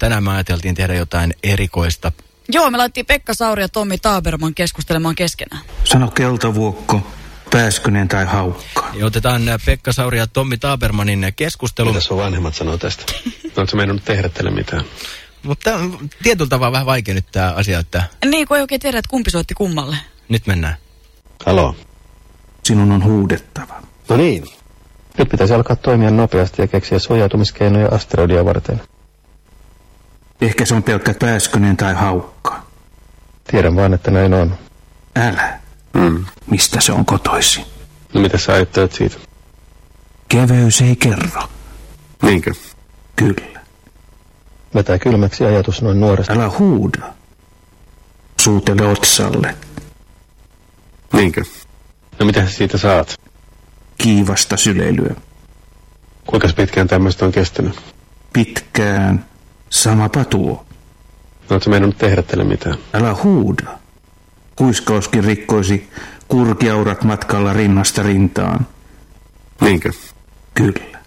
tänään me ajateltiin tehdä jotain erikoista. Joo, me laitettiin Pekka Sauri ja Tommi Taaberman keskustelemaan keskenään. Sano keltavuokko, pääskynen tai haukka. Ja otetaan äh, Pekka Sauri ja Tommi Taabermanin keskustelu. Mitä sun vanhemmat sanoo tästä? Oletko meinannut tehdä tälle mitään? Mutta on tietyllä tavalla vähän vaikea nyt tämä asia, että Niin, kun ei oikein tiedä, että kumpi soitti kummalle. nyt mennään. Halo. Sinun on huudettava. No niin. Nyt pitäisi alkaa toimia nopeasti ja keksiä suojautumiskeinoja asteroidia varten. Ehkä se on pelkkä pääskynen tai haukka. Tiedän vaan, että näin on. Älä. Mm. Mistä se on kotoisin? No mitä sä ajattelet siitä? Keveys ei kerro. Niinkö? Kyllä. Vetää kylmäksi ajatus noin nuoresta. Älä huuda. Suutele otsalle. Niinkö? No mitä sä siitä saat? Kiivasta syleilyä. Kuinka pitkään tämmöistä on kestänyt? Pitkään. Samapa tuo. No ootko meinannut tehdä tälle mitään? Älä huuda. Kuiskauskin rikkoisi kurkiaurat matkalla rinnasta rintaan. Niinkö? Kyllä.